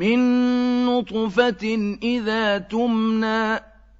مِن نُّطْفَةٍ إِذَا تُمْنَىٰ